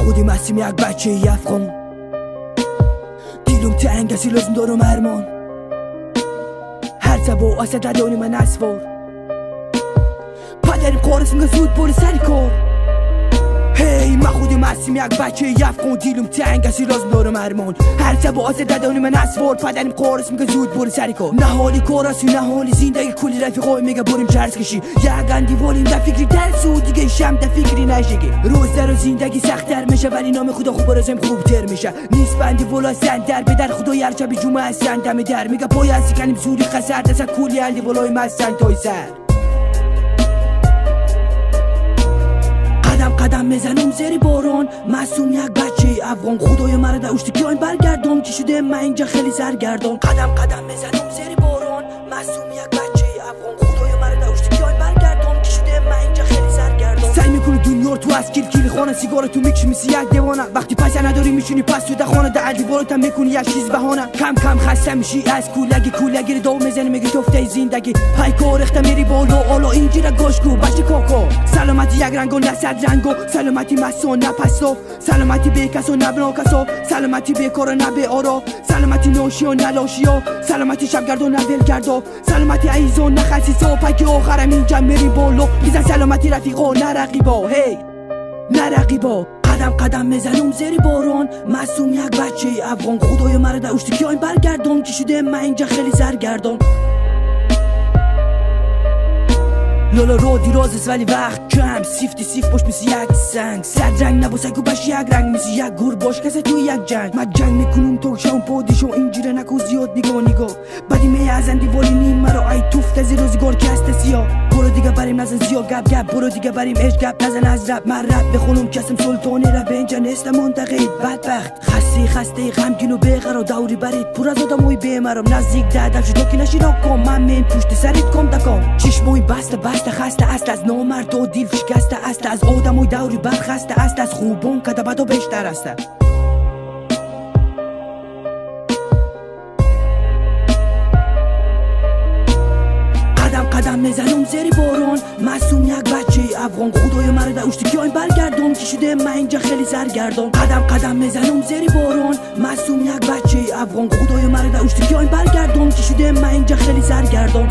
خودی مسیم یک بچه افغان. دیلم تنگ اسی لازم دارم ارمان. هر سبا آسد دانی من اسوار. پدریم قارس میگه زود برو سری کار. هی من خودی مسیم یک بچه یفقون دیلم تنگ اسی لازم دارم ارمان هر با آسه ددانی من اسوار پدریم قارس میگه زود برو سری کار. نه حالی کاراسی نه حالی زندگی. کلی رفیقای میگه بریم چرس کشی. یک گندی والیم در فکری درس و دیگه شم در فکری نشگی روز در زندگی سختتر میشه ولی نام خدا خوب خوب خوبتر میشه. نیست بندی والا در به در خدا هر شب جمعه هستن در. میگه باید کنیم زوری قصر دست کولی هندی والای مستن تای سر. می‌زنم زیر باران معصوم یک بچه افغان. خدای مرا در اشتی که برگردم که شده؟ من اینجا خیلی سرگردان قدم قدم می‌زنم زیر باران معصوم یک بچه افغان. خانه سیگار تو می‌کشی میسی یک دیوانه. وقتی پس نداری میشونی پس تو خانه در دیوارت هم می‌کنی یک چیز بهانه. کم کم خسته میشی از کولگی کولگی دو می‌زنی میگی توفته زندگی. پای کار میری بالا. آلا اینجا گوشگو بچه کاکا سلامتی یک رنگ و نصد رنگ و سلامتی مسو نپسو سلامتی به کسو نبنا کسو سلامتی به کار نبه آرا. سلامتی نوشی و نلاشی و سلامتی شبگرد و نولگرد و سلامتی عیز و نخصیص و پک آخرم اینجا میری بالا. میزن سلامتی رفیق و نرقیبا هی نرقیبا قدم قدم می‌زنم زیر باران. معصوم یک بچه افغان خدای مرا در که برگردم که شده من اینجا خیلی زرگردان لالا رو دیراز ولی وقت کم. سیفتی سیف باش میسی یک سنگ. صد رنگ نباسه که بش یک رنگ میسی یک گور باش. کسی تو یک جنگ. من جنگ می‌کنم تو شام پادیشو اینجوره نکو زیاد نگاه نگاه. بدی می ازندی والی نیم مرا نزن زیاد گپ گپ برو دیگه بریم اش گپ نزن. از رب من رب بخونم کسم سلطانی را به اینجا نیست منتقید بدبخت. خستی خسته غمگین و بغرا دوری برید. پر از آدموی بیمرم. نزدیک دادم شد که نشینا کن. من مین پشت سرت کم دکام چشموی بسته بسته خسته است. از نامرد و دیل شکسته است. از آدموی دوری برخسته است. از خوبون کده بدو بیشتر است. قدم می‌زنم زیر باران معصوم یک بچه افغان. خدای مرا در اشتی که برگردم که شده؟ من اینجا خیلی سرگردان قدم قدم می‌زنم زیر باران معصوم یک بچه افغان. خدای مرا در اشتی که برگردم که شده؟ من اینجا خیلی سرگردان